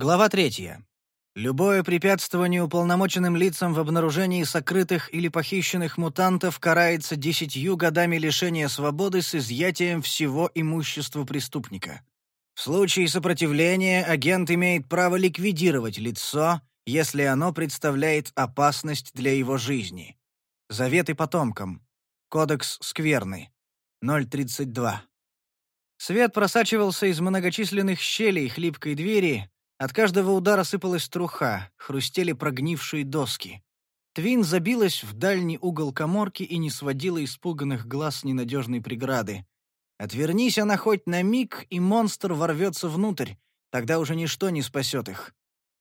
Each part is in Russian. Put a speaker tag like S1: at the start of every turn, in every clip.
S1: Глава третья. Любое препятствование уполномоченным лицам в обнаружении сокрытых или похищенных мутантов карается десятью годами лишения свободы с изъятием всего имущества преступника. В случае сопротивления агент имеет право ликвидировать лицо, если оно представляет опасность для его жизни. Заветы потомкам. Кодекс Скверны. 032. Свет просачивался из многочисленных щелей хлипкой двери, от каждого удара сыпалась труха, хрустели прогнившие доски. Твин забилась в дальний угол коморки и не сводила испуганных глаз ненадежной преграды. Отвернись она хоть на миг, и монстр ворвется внутрь, тогда уже ничто не спасет их.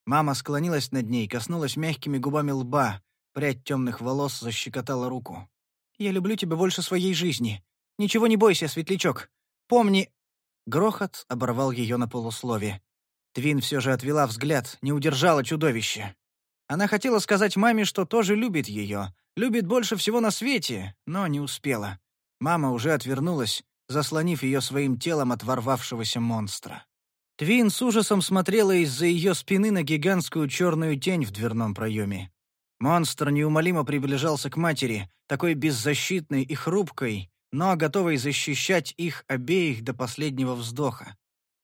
S1: Мама склонилась над ней, коснулась мягкими губами лба, прядь темных волос защекотала руку. «Я люблю тебя больше своей жизни. Ничего не бойся, светлячок. Помни...» Грохот оборвал ее на полуслове. Твин все же отвела взгляд, не удержала чудовище. Она хотела сказать маме, что тоже любит ее, любит больше всего на свете, но не успела. Мама уже отвернулась, заслонив ее своим телом от ворвавшегося монстра. Твин с ужасом смотрела из-за ее спины на гигантскую черную тень в дверном проеме. Монстр неумолимо приближался к матери, такой беззащитной и хрупкой, но готовой защищать их обеих до последнего вздоха.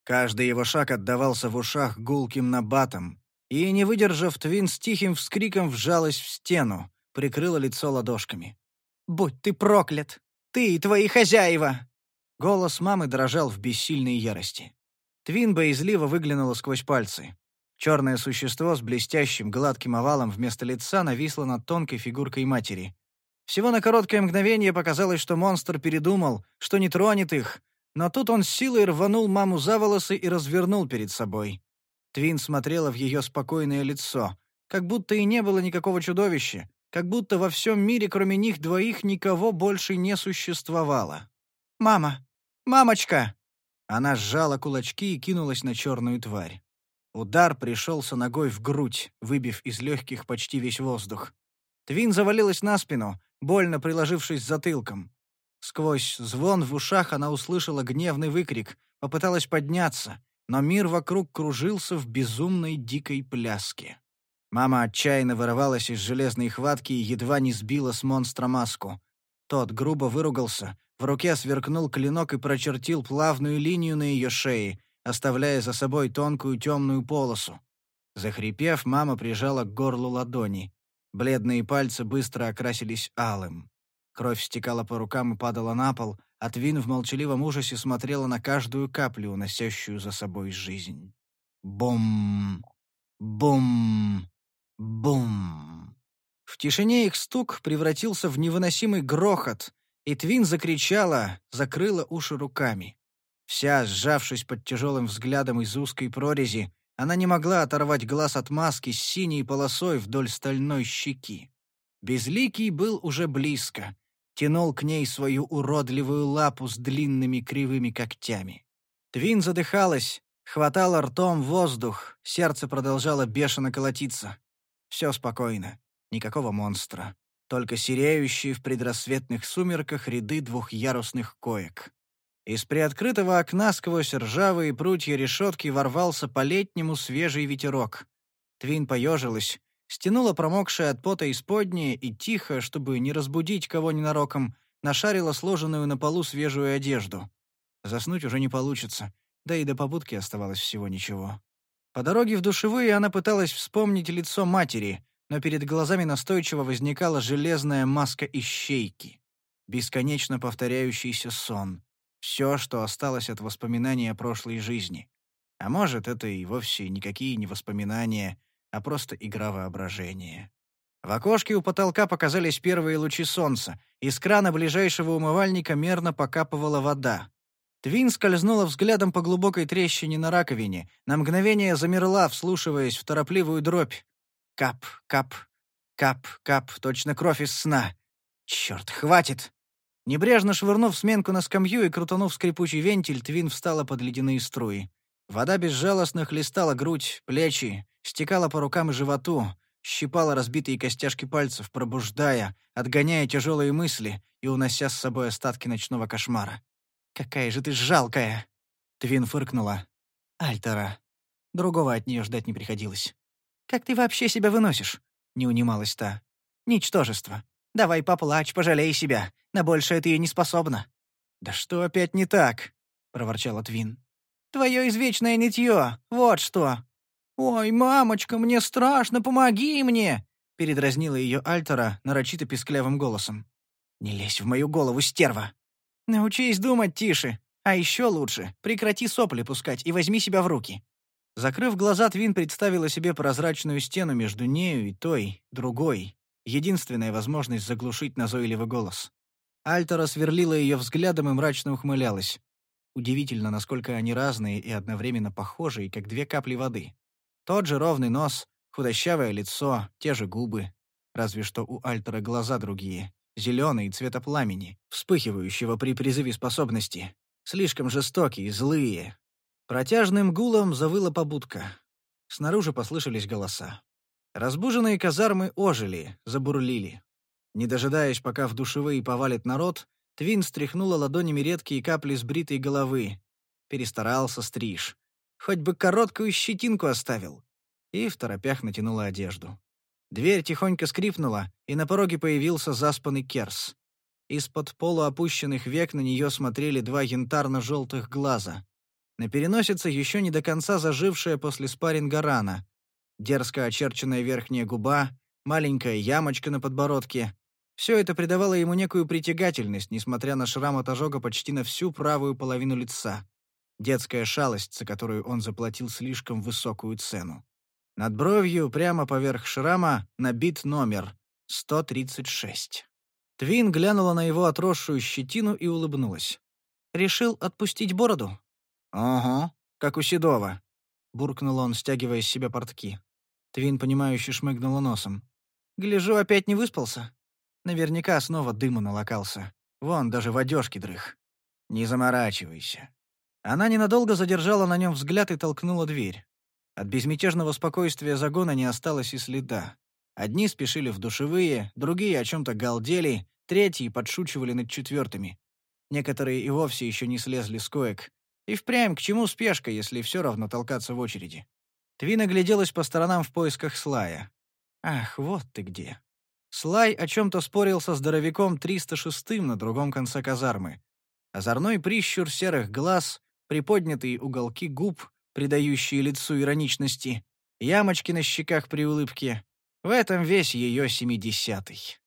S1: Каждый его шаг отдавался в ушах гулким набатом, и, не выдержав, Твин с тихим вскриком вжалась в стену, прикрыла лицо ладошками. «Будь ты проклят! Ты и твои хозяева!» Голос мамы дрожал в бессильной ярости. Твин боязливо выглянула сквозь пальцы. Черное существо с блестящим гладким овалом вместо лица нависло над тонкой фигуркой матери. Всего на короткое мгновение показалось, что монстр передумал, что не тронет их, но тут он силой рванул маму за волосы и развернул перед собой. Твин смотрела в ее спокойное лицо, как будто и не было никакого чудовища, как будто во всем мире, кроме них двоих, никого больше не существовало. «Мама! Мамочка!» Она сжала кулачки и кинулась на черную тварь. Удар пришелся ногой в грудь, выбив из легких почти весь воздух. Твин завалилась на спину, больно приложившись затылком. Сквозь звон в ушах она услышала гневный выкрик, попыталась подняться, но мир вокруг кружился в безумной дикой пляске. Мама отчаянно вырывалась из железной хватки и едва не сбила с монстра маску. Тот грубо выругался, в руке сверкнул клинок и прочертил плавную линию на ее шее, оставляя за собой тонкую темную полосу. Захрипев, мама прижала к горлу ладони. Бледные пальцы быстро окрасились алым. Кровь стекала по рукам и падала на пол, а Твин в молчаливом ужасе смотрела на каждую каплю, уносящую за собой жизнь. Бум! Бум! Бум! В тишине их стук превратился в невыносимый грохот, и Твин закричала, закрыла уши руками. Вся, сжавшись под тяжелым взглядом из узкой прорези, она не могла оторвать глаз от маски с синей полосой вдоль стальной щеки. Безликий был уже близко, тянул к ней свою уродливую лапу с длинными кривыми когтями. Твин задыхалась, хватала ртом воздух, сердце продолжало бешено колотиться. Все спокойно, никакого монстра, только сереющие в предрассветных сумерках ряды двухъярусных коек. Из приоткрытого окна сквозь ржавые прутья решетки ворвался по-летнему свежий ветерок. Твин поежилась, стянула промокшее от пота исподнее и тихо, чтобы не разбудить кого ненароком, нашарила сложенную на полу свежую одежду. Заснуть уже не получится, да и до побудки оставалось всего ничего. По дороге в душевые она пыталась вспомнить лицо матери, но перед глазами настойчиво возникала железная маска ищейки. Бесконечно повторяющийся сон. Все, что осталось от воспоминания о прошлой жизни. А может, это и вовсе никакие не воспоминания, а просто игра воображения. В окошке у потолка показались первые лучи солнца. Из крана ближайшего умывальника мерно покапывала вода. Твин скользнула взглядом по глубокой трещине на раковине, на мгновение замерла, вслушиваясь в торопливую дробь. Кап, кап, кап, кап, точно кровь из сна. Черт, хватит! Небрежно швырнув сменку на скамью и крутанув скрипучий вентиль, Твин встала под ледяные струи. Вода безжалостно хлестала грудь, плечи, стекала по рукам и животу, щипала разбитые костяшки пальцев, пробуждая, отгоняя тяжелые мысли и унося с собой остатки ночного кошмара. «Какая же ты жалкая!» Твин фыркнула. «Альтера». Другого от нее ждать не приходилось. «Как ты вообще себя выносишь?» — не унималась та. «Ничтожество. Давай поплачь, пожалей себя. На большее ты не способна». «Да что опять не так?» — проворчала Твин. «Твое извечное нытье. Вот что». «Ой, мамочка, мне страшно, помоги мне!» — передразнила ее Альтера нарочито писклявым голосом. «Не лезь в мою голову, стерва!» «Научись думать тише, а еще лучше, прекрати сопли пускать и возьми себя в руки». Закрыв глаза, Твин представила себе прозрачную стену между нею и той, другой, единственная возможность заглушить назойливый голос. Альтера сверлила ее взглядом и мрачно ухмылялась. Удивительно, насколько они разные и одновременно похожие, как две капли воды. Тот же ровный нос, худощавое лицо, те же губы. Разве что у Альтера глаза другие, зеленые цвета пламени, вспыхивающего при призыве способности. Слишком жестокие, злые. Протяжным гулом завыла побудка. Снаружи послышались голоса. Разбуженные казармы ожили, забурлили. Не дожидаясь, пока в душевые повалит народ, Твин стряхнула ладонями редкие капли с бритой головы. Перестарался стриж. Хоть бы короткую щетинку оставил. И в торопях натянула одежду. Дверь тихонько скрипнула, и на пороге появился заспанный Керс. Из-под полуопущенных век на нее смотрели два янтарно-желтых глаза. На переносице еще не до конца зажившая после спарринга рана. Дерзко очерченная верхняя губа, маленькая ямочка на подбородке, все это придавало ему некую притягательность, несмотря на шрам от ожога почти на всю правую половину лица. Детская шалость, за которую он заплатил слишком высокую цену. Над бровью, прямо поверх шрама, набит номер — 136. Твин глянула на его отросшую щетину и улыбнулась. «Решил отпустить бороду?» «Ага, как у Седова», — буркнул он, стягивая с себя портки. Твин, понимающе шмыгнула носом. «Гляжу, опять не выспался?» Наверняка снова дыму налокался. Вон, даже в одежке дрых. Не заморачивайся. Она ненадолго задержала на нем взгляд и толкнула дверь. От безмятежного спокойствия загона не осталось и следа. Одни спешили в душевые, другие о чем-то галдели, третьи подшучивали над четвертыми. Некоторые и вовсе еще не слезли с коек. И впрямь к чему спешка, если все равно толкаться в очереди? Твин огляделась по сторонам в поисках Слая. «Ах, вот ты где!» Слай о чем-то спорил со здоровяком 306-м на другом конце казармы. Озорной прищур серых глаз, приподнятые уголки губ, придающие лицу ироничности, ямочки на щеках при улыбке. В этом весь ее семидесятый.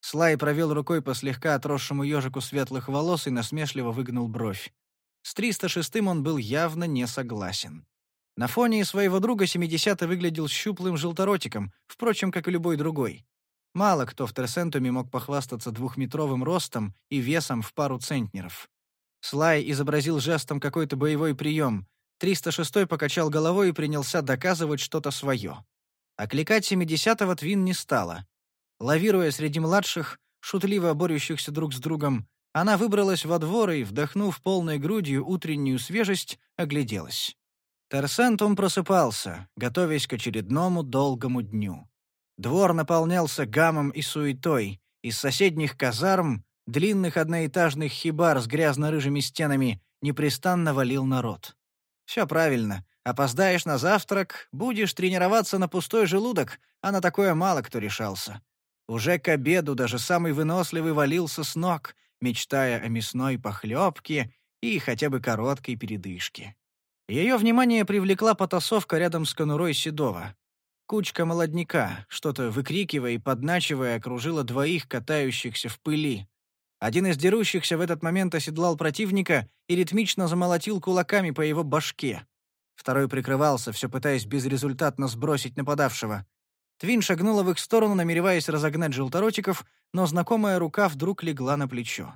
S1: Слай провел рукой по слегка отросшему ежику светлых волос и насмешливо выгнул бровь. С 306-м он был явно не согласен. На фоне своего друга 70-й выглядел щуплым желторотиком, впрочем, как и любой другой. Мало кто в Терсентуме мог похвастаться двухметровым ростом и весом в пару центнеров. Слай изобразил жестом какой-то боевой прием. 306-й покачал головой и принялся доказывать что-то свое. Окликать 70-го Твин не стала. Лавируя среди младших, шутливо борющихся друг с другом, она выбралась во двор и, вдохнув полной грудью утреннюю свежесть, огляделась. Терсентум просыпался, готовясь к очередному долгому дню. Двор наполнялся гамом и суетой. Из соседних казарм, длинных одноэтажных хибар с грязно-рыжими стенами, непрестанно валил народ. Все правильно. Опоздаешь на завтрак, будешь тренироваться на пустой желудок, а на такое мало кто решался. Уже к обеду даже самый выносливый валился с ног, мечтая о мясной похлебке и хотя бы короткой передышке. Ее внимание привлекла потасовка рядом с конурой Седова. Кучка молодняка, что-то выкрикивая и подначивая, окружила двоих, катающихся в пыли. Один из дерущихся в этот момент оседлал противника и ритмично замолотил кулаками по его башке. Второй прикрывался, все пытаясь безрезультатно сбросить нападавшего. Твин шагнула в их сторону, намереваясь разогнать желторотиков, но знакомая рука вдруг легла на плечо.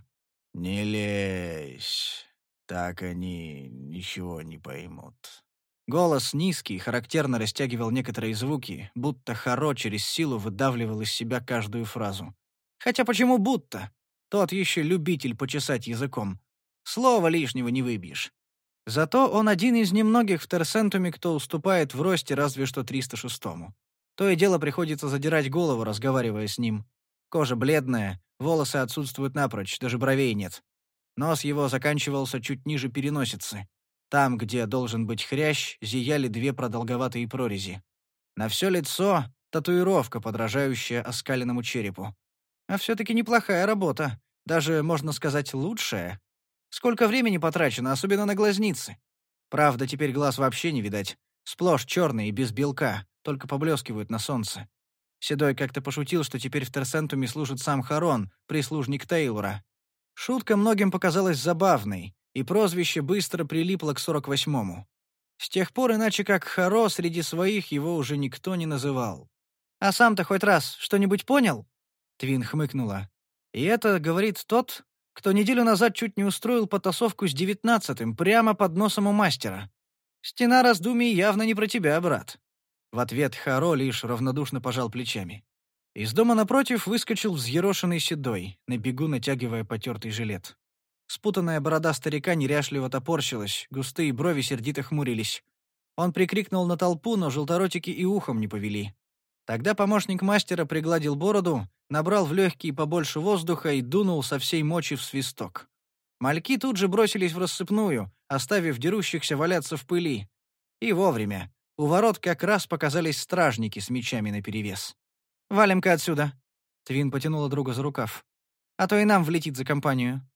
S1: «Не лезь, так они ничего не поймут». Голос низкий, характерно растягивал некоторые звуки, будто Харо через силу выдавливал из себя каждую фразу. Хотя почему будто? Тот еще любитель почесать языком. Слова лишнего не выбьешь. Зато он один из немногих в Терсентуме, кто уступает в росте разве что 306-му. То и дело приходится задирать голову, разговаривая с ним. Кожа бледная, волосы отсутствуют напрочь, даже бровей нет. Нос его заканчивался чуть ниже переносицы. Там, где должен быть хрящ, зияли две продолговатые прорези. На все лицо — татуировка, подражающая оскаленному черепу. А все-таки неплохая работа. Даже, можно сказать, лучшая. Сколько времени потрачено, особенно на глазницы. Правда, теперь глаз вообще не видать. Сплошь черные и без белка, только поблескивают на солнце. Седой как-то пошутил, что теперь в Терсентуме служит сам Харон, прислужник Тейлора. Шутка многим показалась забавной, и прозвище быстро прилипло к 48-му. С тех пор иначе как Харо среди своих его уже никто не называл. «А сам-то хоть раз что-нибудь понял?» Твин хмыкнула. «И это, говорит тот, кто неделю назад чуть не устроил потасовку с девятнадцатым прямо под носом у мастера. Стена раздумий явно не про тебя, брат». В ответ Харо лишь равнодушно пожал плечами. Из дома напротив выскочил взъерошенный седой, на бегу натягивая потертый жилет. Спутанная борода старика неряшливо топорщилась, густые брови сердито хмурились. Он прикрикнул на толпу, но желторотики и ухом не повели. Тогда помощник мастера пригладил бороду, набрал в легкие побольше воздуха и дунул со всей мочи в свисток. Мальки тут же бросились в рассыпную, оставив дерущихся валяться в пыли. И вовремя. У ворот как раз показались стражники с мечами наперевес. «Валим-ка отсюда!» Твин потянула друга за рукав. «А то и нам влетит за компанию».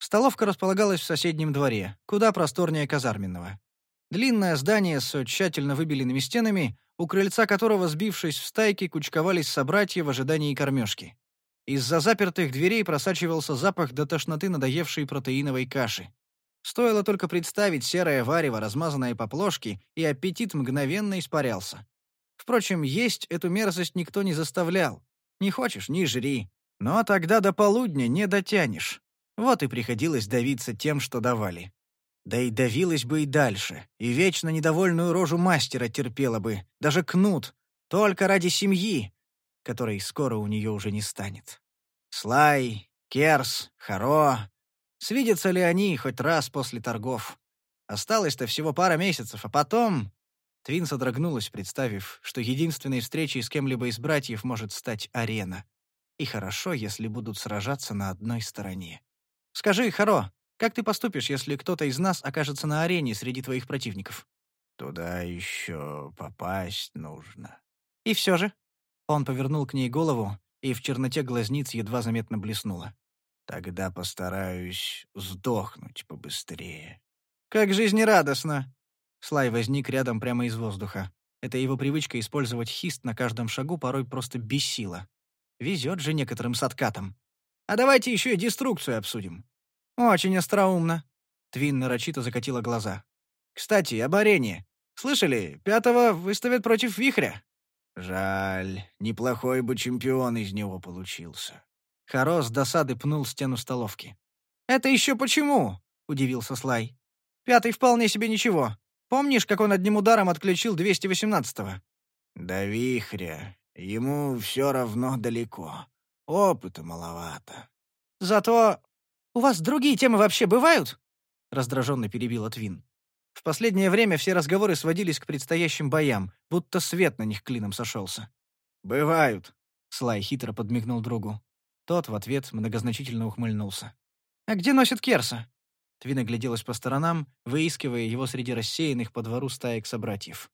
S1: Столовка располагалась в соседнем дворе, куда просторнее казарменного. Длинное здание с тщательно выбеленными стенами, у крыльца которого, сбившись в стайки, кучковались собратья в ожидании кормежки. Из-за запертых дверей просачивался запах до тошноты надоевшей протеиновой каши. Стоило только представить серое варево, размазанное по плошке, и аппетит мгновенно испарялся. Впрочем, есть эту мерзость никто не заставлял. Не хочешь — не жри. Но тогда до полудня не дотянешь. Вот и приходилось давиться тем, что давали. Да и давилась бы и дальше, и вечно недовольную рожу мастера терпела бы, даже кнут, только ради семьи, которой скоро у нее уже не станет. Слай, Керс, Харо Свидятся ли они хоть раз после торгов? Осталось-то всего пара месяцев, а потом... Твин содрогнулась, представив, что единственной встречей с кем-либо из братьев может стать арена. И хорошо, если будут сражаться на одной стороне. «Скажи, Харо, как ты поступишь, если кто-то из нас окажется на арене среди твоих противников?»
S2: «Туда еще попасть нужно».
S1: «И все же?» Он повернул к ней голову, и в черноте глазниц едва заметно блеснуло.
S2: Тогда постараюсь сдохнуть побыстрее.
S1: Как жизнерадостно! Слай возник рядом прямо из воздуха. Это его привычка использовать хист на каждом шагу порой просто бесила. Везет же некоторым садкатам. А давайте еще и деструкцию обсудим. Очень остроумно. Твин нарочито закатила глаза. Кстати, об арене. Слышали, пятого выставят против вихря?
S2: Жаль, неплохой бы чемпион из него получился.
S1: Харо досады пнул стену столовки. «Это еще почему?» — удивился Слай. «Пятый вполне себе ничего. Помнишь, как он одним ударом отключил 218-го?»
S2: «Да вихря. Ему все равно далеко. Опыта маловато».
S1: «Зато... У вас другие темы вообще бывают?» — раздраженно перебила Твин. В последнее время все разговоры сводились к предстоящим боям, будто свет на них клином сошелся.
S2: «Бывают», —
S1: Слай хитро подмигнул другу. Тот в ответ многозначительно ухмыльнулся. «А где носит Керса?» Твин огляделась по сторонам, выискивая его среди рассеянных по двору стаек собратьев.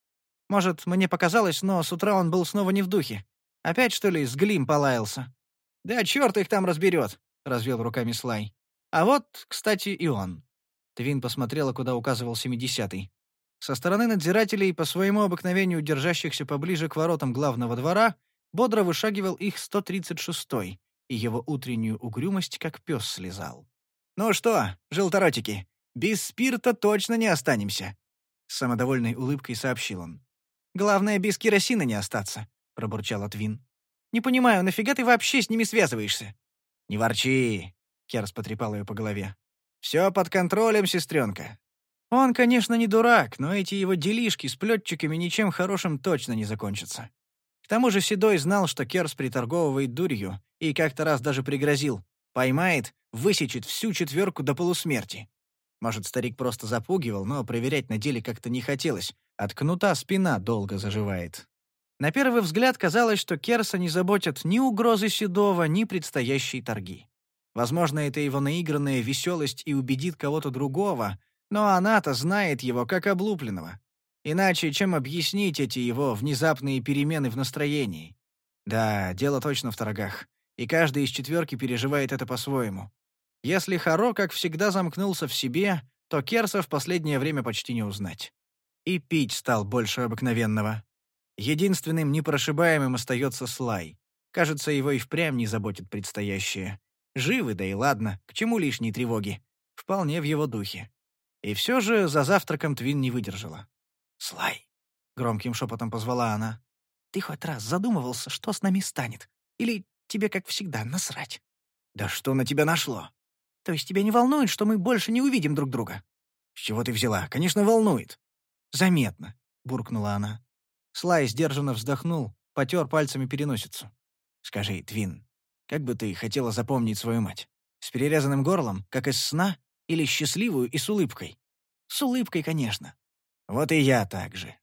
S1: «Может, мне показалось, но с утра он был снова не в духе. Опять, что ли, с Глим полаялся?» «Да черт их там разберет!» — развел руками Слай. «А вот, кстати, и он». Твин посмотрела, куда указывал семидесятый. Со стороны надзирателей, по своему обыкновению держащихся поближе к воротам главного двора, бодро вышагивал их 136-й, и его утреннюю угрюмость как пес слезал. «Ну что, желторотики, без спирта точно не останемся», — с самодовольной улыбкой сообщил он. «Главное, без керосина не остаться», — пробурчал Твин. «Не понимаю, нафига ты вообще с ними связываешься?» «Не ворчи», — Керс потрепал ее по голове. «Все под контролем, сестренка. Он, конечно, не дурак, но эти его делишки с плетчиками ничем хорошим точно не закончатся. К тому же Седой знал, что Керс приторговывает дурью, и как-то раз даже пригрозил. Поймает, высечет всю четверку до полусмерти. Может, старик просто запугивал, но проверять на деле как-то не хотелось. От кнута спина долго заживает. На первый взгляд казалось, что Керса не заботят ни угрозы Седова, ни предстоящие торги. Возможно, это его наигранная веселость и убедит кого-то другого, Но она-то знает его как облупленного. Иначе чем объяснить эти его внезапные перемены в настроении? Да, дело точно в торгах, и каждый из четверки переживает это по-своему. Если Харо, как всегда, замкнулся в себе, то Керса в последнее время почти не узнать. И пить стал больше обыкновенного. Единственным непрошибаемым остается Слай. Кажется, его и впрямь не заботит предстоящее. Живы, да и ладно, к чему лишние тревоги? Вполне в его духе. И все же за завтраком Твин не выдержала. «Слай!» — громким шепотом позвала она. «Ты хоть раз задумывался, что с нами станет? Или тебе, как всегда, насрать?» «Да что на тебя нашло?» «То есть тебя не волнует, что мы больше не увидим друг друга?» «С чего ты взяла? Конечно, волнует». «Заметно», — буркнула она. Слай сдержанно вздохнул, потер пальцами переносицу. «Скажи, Твин, как бы ты хотела запомнить свою мать? С перерезанным горлом, как из сна, или счастливую и с улыбкой?» «С улыбкой, конечно. Вот и я так же.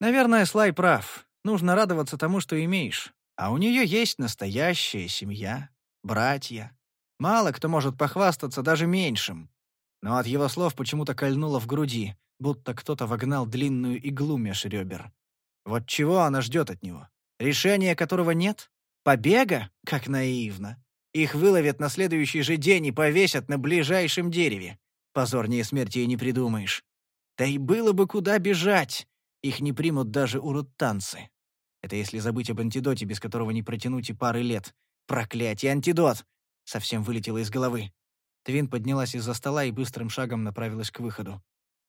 S1: Наверное, Слай прав. Нужно радоваться тому, что имеешь. А у нее есть настоящая семья, братья. Мало кто может похвастаться даже меньшим. Но от его слов почему-то кольнуло в груди, будто кто-то вогнал длинную иглу меж ребер. Вот чего она ждет от него? Решения которого нет? Побега? Как наивно. Их выловят на следующий же день и повесят на ближайшем дереве. Позорнее смерти и не придумаешь. Да и было бы куда бежать. Их не примут даже урутанцы. Это если забыть об антидоте, без которого не протянуть и пары лет. Проклятие, антидот! Совсем вылетело из головы. Твин поднялась из-за стола и быстрым шагом направилась к выходу.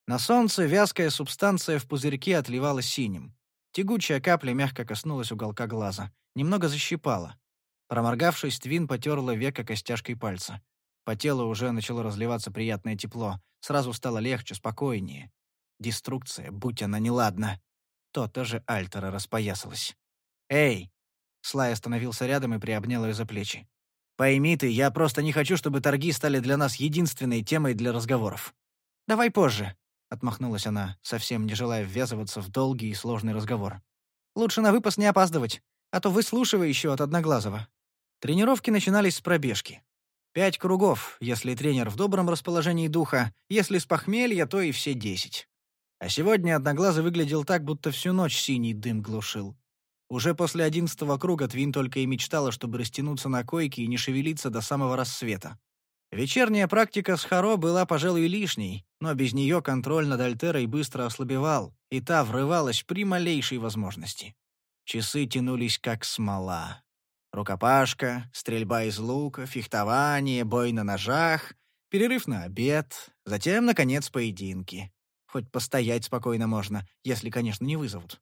S1: На солнце вязкая субстанция в пузырьке отливала синим. Тягучая капля мягко коснулась уголка глаза. Немного защипала. Проморгавшись, Твин потерла века костяшкой пальца. По телу уже начало разливаться приятное тепло. Сразу стало легче, спокойнее. Деструкция, будь она неладна. То-то же Альтера распоясалась. «Эй!» Слай остановился рядом и приобнял ее за плечи. «Пойми ты, я просто не хочу, чтобы торги стали для нас единственной темой для разговоров. Давай позже», — отмахнулась она, совсем не желая ввязываться в долгий и сложный разговор. «Лучше на выпас не опаздывать, а то выслушивай еще от Одноглазого». Тренировки начинались с пробежки. Пять кругов, если тренер в добром расположении духа, если с похмелья, то и все десять. А сегодня Одноглазый выглядел так, будто всю ночь синий дым глушил. Уже после одиннадцатого круга Твин только и мечтала, чтобы растянуться на койке и не шевелиться до самого рассвета. Вечерняя практика с Харо была, пожалуй, лишней, но без нее контроль над Альтерой быстро ослабевал, и та врывалась при малейшей возможности. Часы тянулись как смола. Рукопашка, стрельба из лука, фехтование, бой на ножах, перерыв на обед, затем, наконец, поединки. Хоть постоять спокойно можно, если, конечно, не вызовут.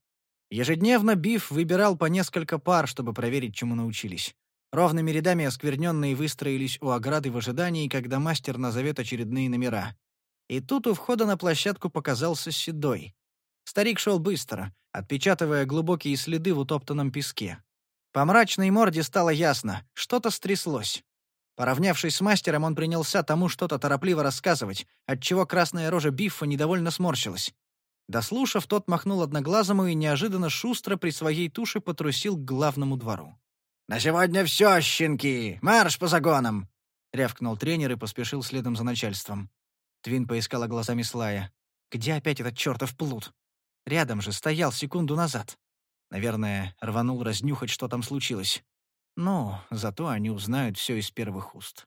S1: Ежедневно Биф выбирал по несколько пар, чтобы проверить, чему научились. Ровными рядами оскверненные выстроились у ограды в ожидании, когда мастер назовет очередные номера. И тут у входа на площадку показался Седой. Старик шел быстро, отпечатывая глубокие следы в утоптанном песке. По мрачной морде стало ясно, что-то стряслось. Поравнявшись с мастером, он принялся тому что-то торопливо рассказывать, отчего красная рожа Биффа недовольно сморщилась. Дослушав, тот махнул одноглазому и неожиданно шустро при своей туше потрусил к главному двору. «На сегодня все, щенки! Марш по загонам!» — рявкнул тренер и поспешил следом за начальством. Твин поискала глазами Слая. «Где опять этот чертов плут? Рядом же стоял секунду назад. Наверное, рванул разнюхать, что там случилось. Но зато они узнают все из первых уст.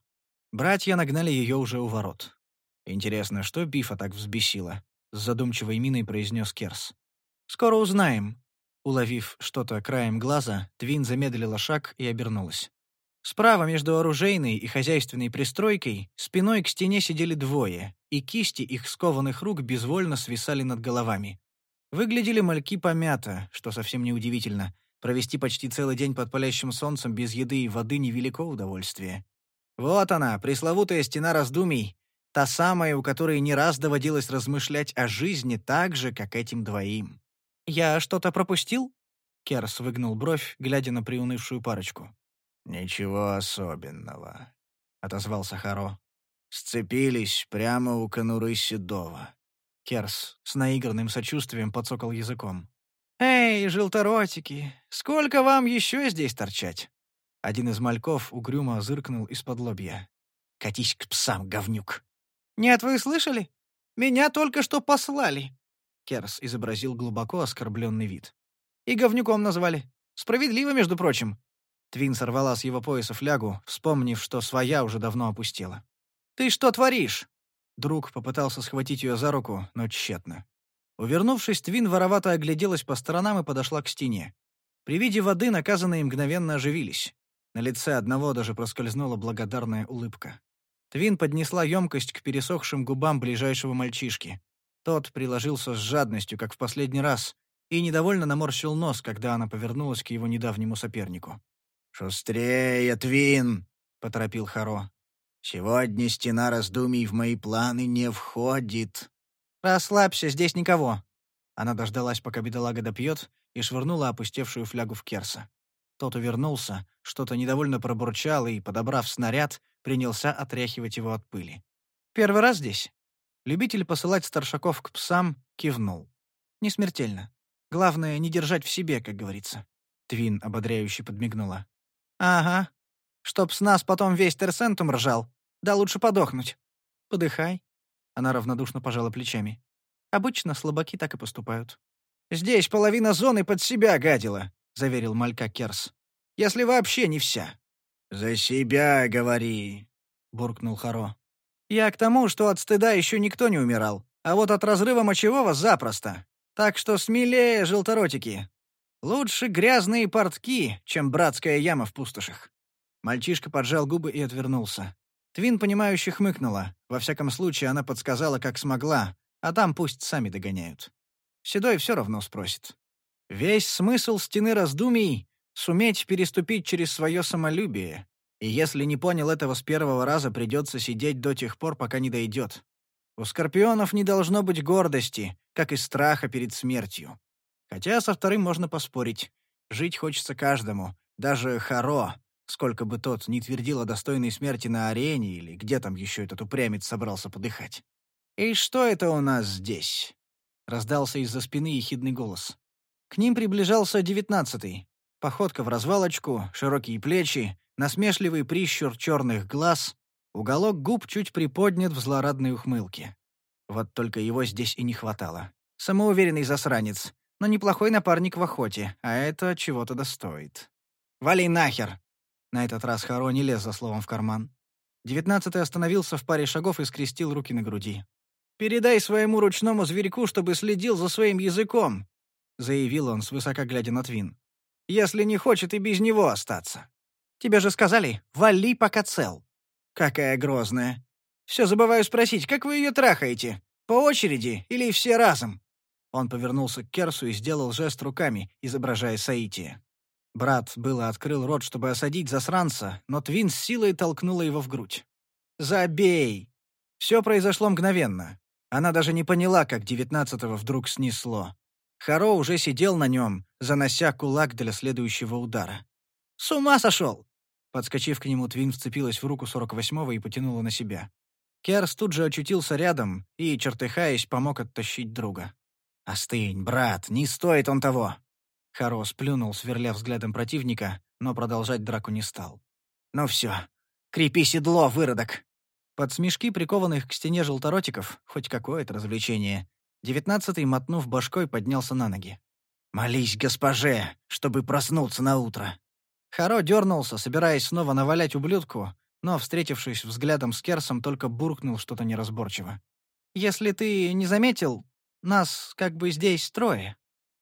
S1: Братья нагнали ее уже у ворот. «Интересно, что Бифа так взбесило?» — с задумчивой миной произнес Керс. «Скоро узнаем». Уловив что-то краем глаза, Твин замедлила шаг и обернулась. Справа между оружейной и хозяйственной пристройкой спиной к стене сидели двое, и кисти их скованных рук безвольно свисали над головами. Выглядели мальки помято, что совсем неудивительно. Провести почти целый день под палящим солнцем без еды и воды — невелико удовольствие. Вот она, пресловутая стена раздумий, та самая, у которой не раз доводилось размышлять о жизни так же, как этим двоим. «Я что-то пропустил?» Керс выгнул бровь, глядя на приунывшую парочку.
S2: «Ничего особенного», — отозвался Харо. «Сцепились прямо у конуры Седова».
S1: Керс с наигранным сочувствием подсокал языком. «Эй, желторотики, сколько вам еще здесь торчать?» Один из мальков угрюмо зыркнул из-под лобья. «Катись к псам, говнюк!» «Нет, вы слышали? Меня только что послали!» Керс изобразил глубоко оскорбленный вид. «И говнюком назвали. Справедливо, между прочим». Твин сорвала с его пояса флягу, вспомнив, что своя уже давно опустела. «Ты что творишь?» Друг попытался схватить ее за руку, но тщетно. Увернувшись, Твин воровато огляделась по сторонам и подошла к стене. При виде воды наказанные мгновенно оживились. На лице одного даже проскользнула благодарная улыбка. Твин поднесла емкость к пересохшим губам ближайшего мальчишки. Тот приложился с жадностью, как в последний раз, и недовольно наморщил нос, когда она повернулась к его недавнему сопернику.
S2: «Шустрее, Твин!» — поторопил Харо. «Сегодня стена раздумий в мои планы не входит».
S1: «Расслабься, здесь никого». Она дождалась, пока бедолага допьет, и швырнула опустевшую флягу в Керса. Тот увернулся, что-то недовольно пробурчал и, подобрав снаряд, принялся отряхивать его от пыли. «Первый раз здесь?» Любитель посылать старшаков к псам кивнул. «Не смертельно. Главное, не держать в себе, как говорится». Твин ободряюще подмигнула. «Ага. Чтоб с нас потом весь Терсентум ржал. Да лучше подохнуть. Подыхай». Она равнодушно пожала плечами. «Обычно слабаки так и поступают». «Здесь половина зоны под себя гадила», — заверил Малька Керс. «Если вообще не вся».
S2: «За себя говори», —
S1: буркнул Харо. «Я к тому, что от стыда еще никто не умирал, а вот от разрыва мочевого запросто. Так что смелее, желторотики. Лучше грязные портки, чем братская яма в пустошах». Мальчишка поджал губы и отвернулся. Твин, понимающе хмыкнула. Во всяком случае, она подсказала, как смогла, а там пусть сами догоняют. Седой все равно спросит. Весь смысл стены раздумий — суметь переступить через свое самолюбие. И если не понял этого с первого раза, придется сидеть до тех пор, пока не дойдет. У скорпионов не должно быть гордости, как и страха перед смертью. Хотя со вторым можно поспорить. Жить хочется каждому, даже Харо, сколько бы тот ни твердил о достойной смерти на арене или где там еще этот упрямец собрался подыхать. «И что это у нас здесь?» Раздался из-за спины ехидный голос. К ним приближался девятнадцатый. Походка в развалочку, широкие плечи, насмешливый прищур черных глаз, уголок губ чуть приподнят в злорадной ухмылке. Вот только его здесь и не хватало. Самоуверенный засранец, но неплохой напарник в охоте, а это чего-то достоит. «Вали нахер!» На этот раз Харо не лез за словом в карман. Девятнадцатый остановился в паре шагов и скрестил руки на груди. «Передай своему ручному зверьку, чтобы следил за своим языком», — заявил он, свысока глядя на Твин. «Если не хочет и без него остаться. Тебе же сказали, вали, пока цел». «Какая грозная. Все забываю спросить, как вы ее трахаете? По очереди или все разом?» Он повернулся к Керсу и сделал жест руками, изображая Саития. Брат было открыл рот, чтобы осадить засранца, но Твин с силой толкнула его в грудь. «Забей!» Все произошло мгновенно. Она даже не поняла, как девятнадцатого вдруг снесло. Харо уже сидел на нем, занося кулак для следующего удара. «С ума сошел!» Подскочив к нему, Твин вцепилась в руку сорок восьмого и потянула на себя. Керс тут же очутился рядом и, чертыхаясь, помог оттащить друга. «Остынь, брат, не стоит он того!» Харо сплюнул, сверля взглядом противника, но продолжать драку не стал. «Ну все, крепи седло, выродок!» Под смешки прикованных к стене желторотиков, хоть какое-то развлечение, девятнадцатый, мотнув башкой, поднялся на ноги. «Молись госпоже, чтобы проснуться на утро!» Харо дернулся, собираясь снова навалять ублюдку, но, встретившись взглядом с Керсом, только буркнул что-то неразборчиво. «Если ты не заметил, нас как бы здесь трое».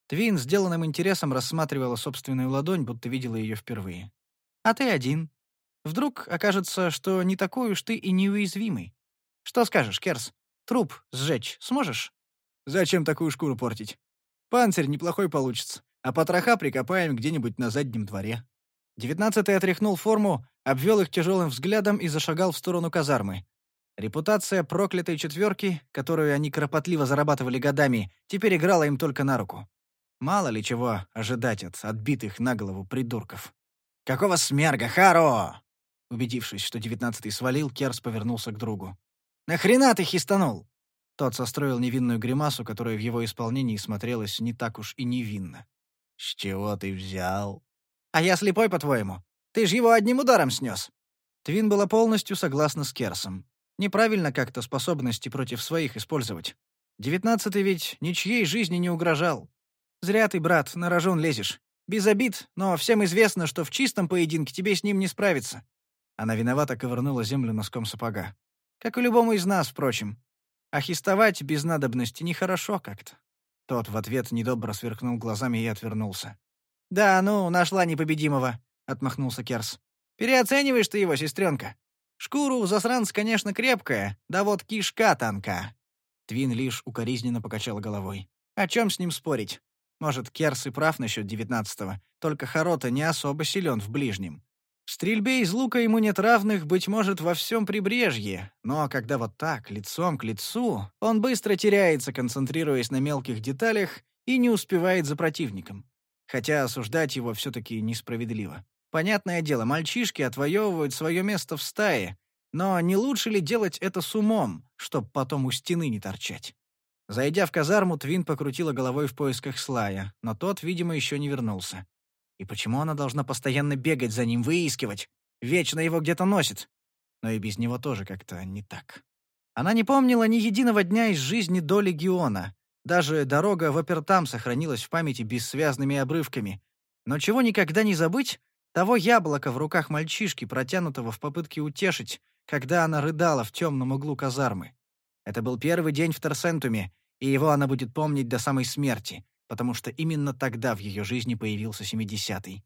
S1: Твин сделанным интересом рассматривала собственную ладонь, будто видела ее впервые. «А ты один. Вдруг окажется, что не такой уж ты и неуязвимый. Что скажешь, Керс? Труп сжечь сможешь? Зачем такую шкуру портить? Панцирь неплохой получится, а потроха прикопаем где-нибудь на заднем дворе. Девятнадцатый отряхнул форму, обвел их тяжелым взглядом и зашагал в сторону казармы. Репутация проклятой четверки, которую они кропотливо зарабатывали годами, теперь играла им только на руку. Мало ли чего ожидать от отбитых на голову придурков. «Какого смерга, Харо?» Убедившись, что девятнадцатый свалил, Керс повернулся к другу. «Нахрена ты хистанул?» Тот состроил невинную гримасу, которая в его исполнении смотрелась не так уж и невинно.
S2: «С чего ты взял?»
S1: «А я слепой, по-твоему? Ты ж его одним ударом снес!» Твин была полностью согласна с Керсом. Неправильно как-то способности против своих использовать. Девятнадцатый ведь ничьей жизни не угрожал. Зря ты, брат, на рожон лезешь. Без обид, но всем известно, что в чистом поединке тебе с ним не справиться». Она виновато ковырнула землю носком сапога. «Как и любому из нас, впрочем. А без надобности нехорошо как-то». Тот в ответ недобро сверкнул глазами и отвернулся. «Да, ну, нашла непобедимого», — отмахнулся Керс. «Переоцениваешь ты его, сестренка. Шкура у засранца, конечно, крепкая, да вот кишка тонка». Твин лишь укоризненно покачала головой. «О чем с ним спорить? Может, Керс и прав насчет девятнадцатого, только Харота не особо силен в ближнем. В стрельбе из лука ему нет равных, быть может, во всем прибрежье, но когда вот так, лицом к лицу, он быстро теряется, концентрируясь на мелких деталях, и не успевает за противником. Хотя осуждать его все-таки несправедливо. Понятное дело, мальчишки отвоевывают свое место в стае, но не лучше ли делать это с умом, чтоб потом у стены не торчать? Зайдя в казарму, Твин покрутила головой в поисках Слая, но тот, видимо, еще не вернулся. И почему она должна постоянно бегать за ним, выискивать? Вечно его где-то носит. Но и без него тоже как-то не так. Она не помнила ни единого дня из жизни до Легиона. Даже дорога в Апертам сохранилась в памяти бессвязными обрывками. Но чего никогда не забыть, того яблока в руках мальчишки, протянутого в попытке утешить, когда она рыдала в темном углу казармы. Это был первый день в Терсентуме, и его она будет помнить до самой смерти, потому что именно тогда в ее жизни появился семидесятый.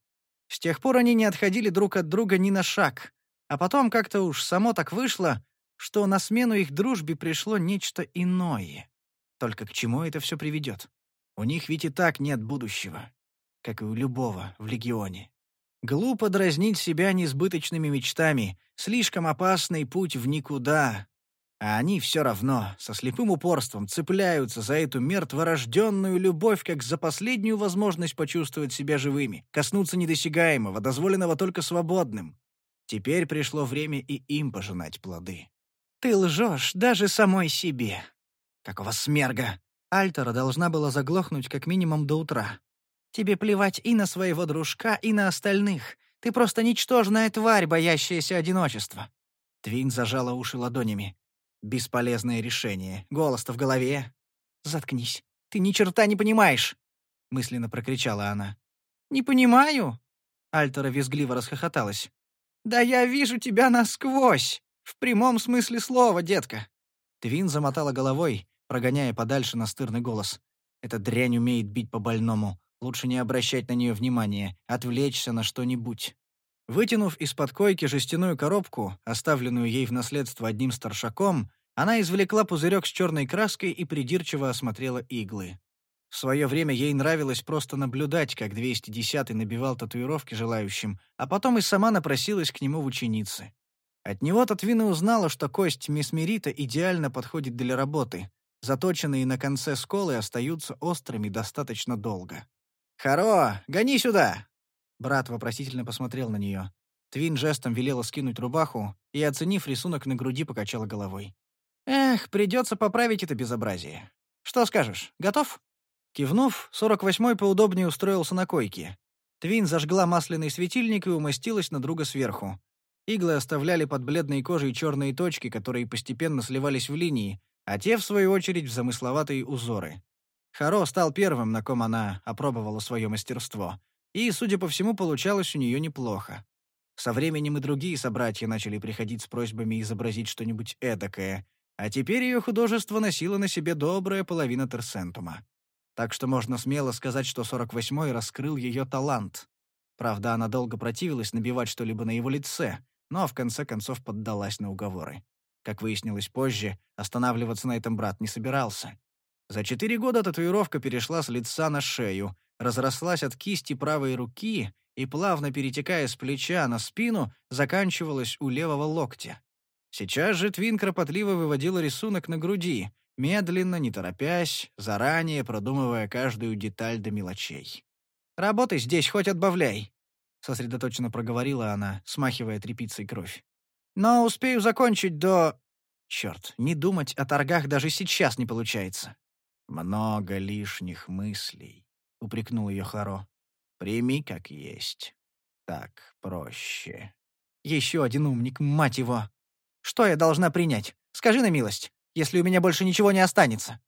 S1: С тех пор они не отходили друг от друга ни на шаг, а потом как-то уж само так вышло, что на смену их дружбе пришло нечто иное. Только к чему это все приведет? У них ведь и так нет будущего, как и у любого в Легионе. Глупо дразнить себя несбыточными мечтами, слишком опасный путь в никуда, а они все равно, со слепым упорством, цепляются за эту мертворожденную любовь, как за последнюю возможность почувствовать себя живыми, коснуться недосягаемого, дозволенного только свободным. Теперь пришло время и им пожинать плоды. «Ты лжешь даже самой себе!» «Какого смерга!» Альтера должна была заглохнуть как минимум до утра. «Тебе плевать и на своего дружка, и на остальных. Ты просто ничтожная тварь, боящаяся одиночества». Твин зажала уши ладонями. Бесполезное решение. Голос-то в голове. «Заткнись. Ты ни черта не понимаешь!» — мысленно прокричала она. «Не понимаю?» Альтера визгливо расхохоталась. «Да я вижу тебя насквозь! В прямом смысле слова, детка!» Твин замотала головой, прогоняя подальше настырный голос. «Эта дрянь умеет бить по больному. Лучше не обращать на нее внимания, отвлечься на что-нибудь». Вытянув из-под койки жестяную коробку, оставленную ей в наследство одним старшаком, она извлекла пузырек с черной краской и придирчиво осмотрела иглы. В свое время ей нравилось просто наблюдать, как 210-й набивал татуировки желающим, а потом и сама напросилась к нему в ученицы. От него Татвина узнала, что кость месмерита идеально подходит для работы. Заточенные на конце сколы остаются острыми достаточно долго. «Харо, гони сюда!» Брат вопросительно посмотрел на нее. Твин жестом велела скинуть рубаху и, оценив рисунок на груди, покачала головой. «Эх, придется поправить это безобразие. Что скажешь, готов?» Кивнув, сорок восьмой поудобнее устроился на койке. Твин зажгла масляный светильник и умостилась на друга сверху. Иглы оставляли под бледной кожей черные точки, которые постепенно сливались в линии, а те, в свою очередь, в замысловатые узоры. Харо стал первым, на ком она опробовала свое мастерство — и, судя по всему, получалось у нее неплохо. Со временем и другие собратья начали приходить с просьбами изобразить что-нибудь эдакое, а теперь ее художество носило на себе добрая половина Терсентума. Так что можно смело сказать, что 48-й раскрыл ее талант. Правда, она долго противилась набивать что-либо на его лице, но в конце концов поддалась на уговоры. Как выяснилось позже, останавливаться на этом брат не собирался. За четыре года татуировка перешла с лица на шею, разрослась от кисти правой руки и, плавно перетекая с плеча на спину, заканчивалась у левого локтя. Сейчас же Твин кропотливо выводила рисунок на груди, медленно, не торопясь, заранее продумывая каждую деталь до мелочей. «Работай здесь, хоть отбавляй», — сосредоточенно проговорила она, смахивая тряпицей кровь. «Но успею закончить до...» Черт, не думать о торгах даже сейчас не получается. Много лишних мыслей упрекнул ее Харо. «Прими как есть. Так проще». «Еще один умник, мать его! Что я должна принять? Скажи на милость, если у меня больше ничего не останется».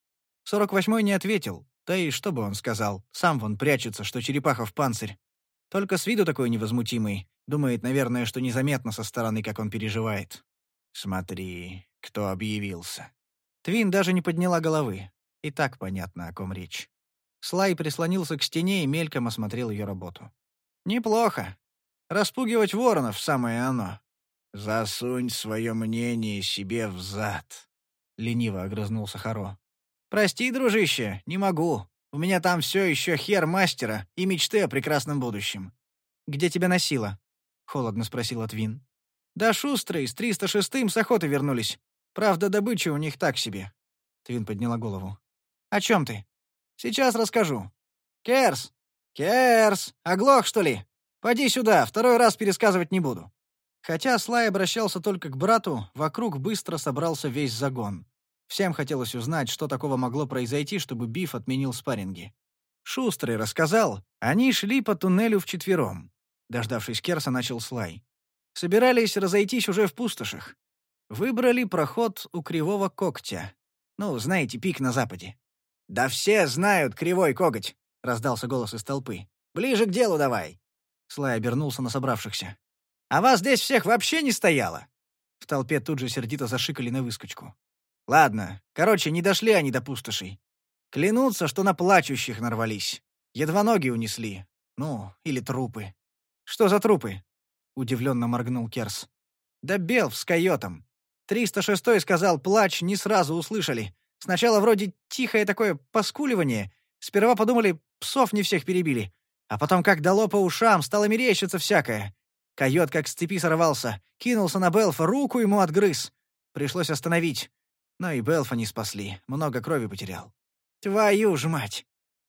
S1: Сорок восьмой не ответил, да и что бы он сказал, сам вон прячется, что черепаха в панцирь. Только с виду такой невозмутимый, думает, наверное, что незаметно со стороны, как он переживает. «Смотри, кто объявился». Твин даже не подняла головы. И так понятно, о ком речь. Слай прислонился к стене и мельком осмотрел ее работу. «Неплохо. Распугивать воронов — самое оно». «Засунь свое мнение себе в зад», — лениво огрызнулся Харо. «Прости, дружище, не могу. У меня там все еще хер мастера и мечты о прекрасном будущем». «Где тебя носило?» — холодно спросил Твин. «Да шустрые, с 306-м с охоты вернулись. Правда, добыча у них так себе». Твин подняла голову. «О чем ты?» «Сейчас расскажу. Керс! Керс! Оглох, что ли? Поди сюда, второй раз пересказывать не буду». Хотя Слай обращался только к брату, вокруг быстро собрался весь загон. Всем хотелось узнать, что такого могло произойти, чтобы Биф отменил спарринги. Шустрый рассказал, они шли по туннелю вчетвером. Дождавшись Керса, начал Слай. Собирались разойтись уже в пустошах. Выбрали проход у Кривого Когтя. Ну, знаете, пик на западе. «Да все знают Кривой Коготь!» — раздался голос из толпы. «Ближе к делу давай!» Слай обернулся на собравшихся. «А вас здесь всех вообще не стояло?» В толпе тут же сердито зашикали на выскочку. «Ладно, короче, не дошли они до пустошей. Клянутся, что на плачущих нарвались. Едва ноги унесли. Ну, или трупы. Что за трупы? Удивленно моргнул Керс. Да Белф с койотом. 306-й сказал, плач не сразу услышали. Сначала вроде тихое такое поскуливание. Сперва подумали, псов не всех перебили. А потом как дало по ушам, стало мерещиться всякое. Койот как с цепи сорвался, кинулся на Белфа, руку ему отгрыз. Пришлось остановить. Но и Белфа не спасли, много крови потерял. Твою ж мать!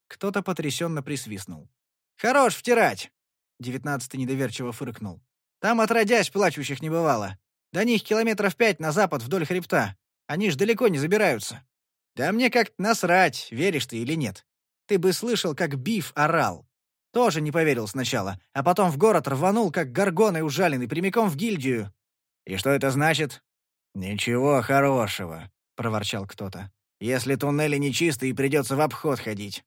S1: Кто-то потрясенно присвистнул. «Хорош втирать!» Девятнадцатый недоверчиво фыркнул. Там отродясь плачущих не бывало. До них километров пять на запад вдоль хребта. Они ж далеко не забираются. Да мне как насрать, веришь ты или нет. Ты бы слышал, как Биф орал. Тоже не поверил сначала, а потом в город рванул, как горгоной ужаленный, прямиком в гильдию. И что это значит? Ничего хорошего, проворчал кто-то. Если туннели нечистые, придется в обход ходить.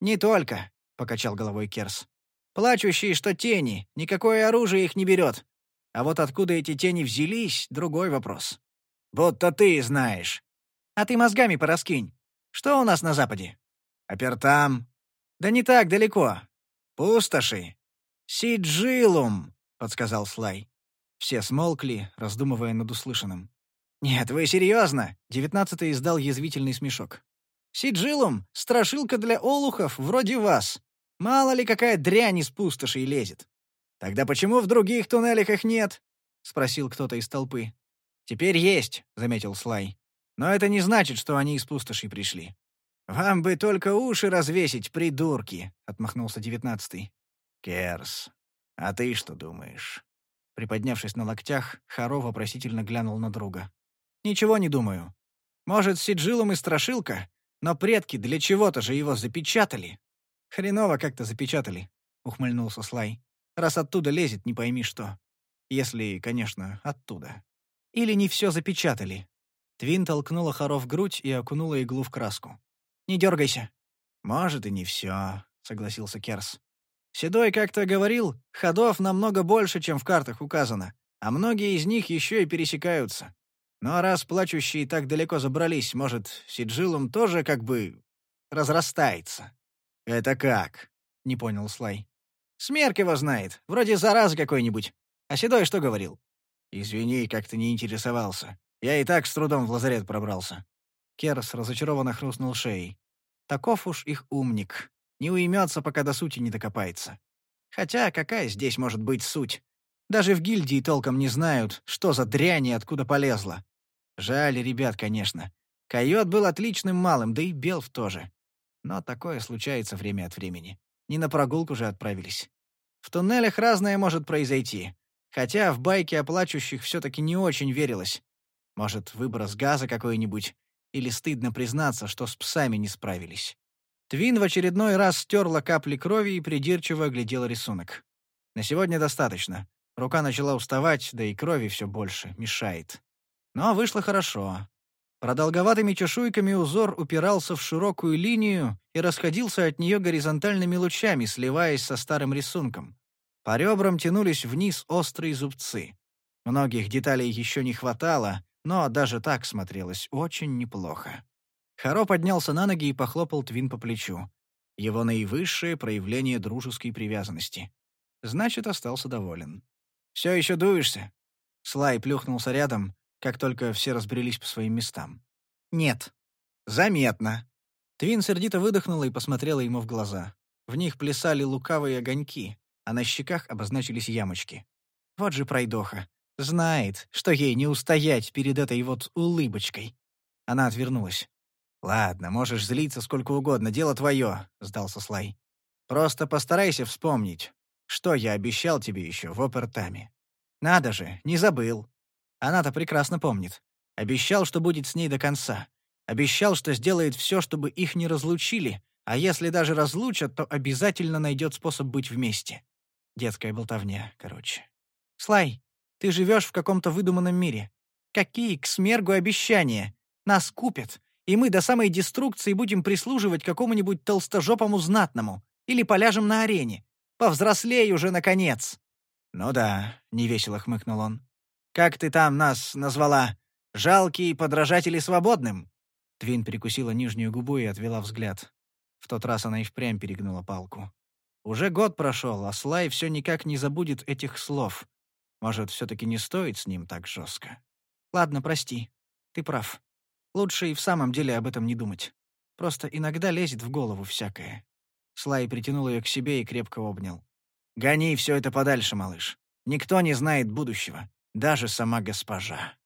S1: Не только, покачал головой Керс. Плачущие, что тени, никакое оружие их не берет. А вот откуда эти тени взялись — другой вопрос. Будто ты знаешь. А ты мозгами пораскинь. Что у нас на западе? Апертам. Да не так далеко. Пустоши. Сиджилум, подсказал Слай. Все смолкли, раздумывая над услышанным. «Нет, вы серьезно?» — девятнадцатый издал язвительный смешок. «Сиджилум — страшилка для олухов вроде вас. Мало ли какая дрянь из пустошей лезет. Тогда почему в других туннелях их нет? спросил кто-то из толпы. Теперь есть, заметил Слай. Но это не значит, что они из пустошей пришли. Вам бы только уши развесить, придурки, отмахнулся девятнадцатый. Керс, а ты что думаешь? Приподнявшись на локтях, Харо вопросительно глянул на друга. «Ничего не думаю. Может, Сиджилом и страшилка, но предки для чего-то же его запечатали. «Хреново как-то запечатали», — ухмыльнулся Слай. «Раз оттуда лезет, не пойми что. Если, конечно, оттуда. Или не все запечатали». Твин толкнула Харо в грудь и окунула иглу в краску. «Не дергайся». «Может, и не все», — согласился Керс. «Седой как-то говорил, ходов намного больше, чем в картах указано, а многие из них еще и пересекаются. Но раз плачущие так далеко забрались, может, Сиджилум тоже как бы разрастается». «Это как?» — не понял Слай. «Смерк его знает. Вроде заразы какой-нибудь. А Седой что говорил?» «Извини, как-то не интересовался. Я и так с трудом в лазарет пробрался». Керс разочарованно хрустнул шеей. «Таков уж их умник. Не уймется, пока до сути не докопается. Хотя какая здесь может быть суть? Даже в гильдии толком не знают, что за дрянь и откуда полезла. Жаль ребят, конечно. Койот был отличным малым, да и Белф тоже. Но такое случается время от времени. Не на прогулку же отправились. В туннелях разное может произойти. Хотя в байке о плачущих все-таки не очень верилось. Может, выброс газа какой-нибудь, или стыдно признаться, что с псами не справились. Твин в очередной раз стерла капли крови и придирчиво оглядела рисунок. На сегодня достаточно. Рука начала уставать, да и крови все больше, мешает. Но вышло хорошо. Продолговатыми чешуйками узор упирался в широкую линию и расходился от нее горизонтальными лучами, сливаясь со старым рисунком. По ребрам тянулись вниз острые зубцы. Многих деталей еще не хватало, но даже так смотрелось очень неплохо. Харо поднялся на ноги и похлопал Твин по плечу. Его наивысшее проявление дружеской привязанности. Значит, остался доволен. «Все еще дуешься?» Слай плюхнулся рядом, как только все разбрелись по своим местам. «Нет». «Заметно». Твин сердито выдохнула и посмотрела ему в глаза. В них плясали лукавые огоньки, а на щеках обозначились ямочки. Вот же пройдоха. Знает, что ей не устоять перед этой вот улыбочкой. Она отвернулась. «Ладно, можешь злиться сколько угодно, дело твое», — сдался Слай. «Просто постарайся вспомнить, что я обещал тебе еще в Опертаме. Надо же, не забыл. Она-то прекрасно помнит. Обещал, что будет с ней до конца. Обещал, что сделает все, чтобы их не разлучили, а если даже разлучат, то обязательно найдет способ быть вместе. Детская болтовня, короче. «Слай, ты живешь в каком-то выдуманном мире. Какие к смергу обещания? Нас купят, и мы до самой деструкции будем прислуживать какому-нибудь толстожопому знатному или поляжем на арене. Повзрослей уже, наконец!» «Ну да», — невесело хмыкнул он. «Как ты там нас назвала? Жалкие подражатели свободным?» Твин прикусила нижнюю губу и отвела взгляд. В тот раз она и впрямь перегнула палку. Уже год прошел, а Слай все никак не забудет этих слов. Может, все-таки не стоит с ним так жестко? Ладно, прости. Ты прав. Лучше и в самом деле об этом не думать. Просто иногда лезет в голову всякое. Слай притянул ее к себе и крепко обнял. «Гони все это подальше, малыш. Никто не знает будущего, даже сама госпожа».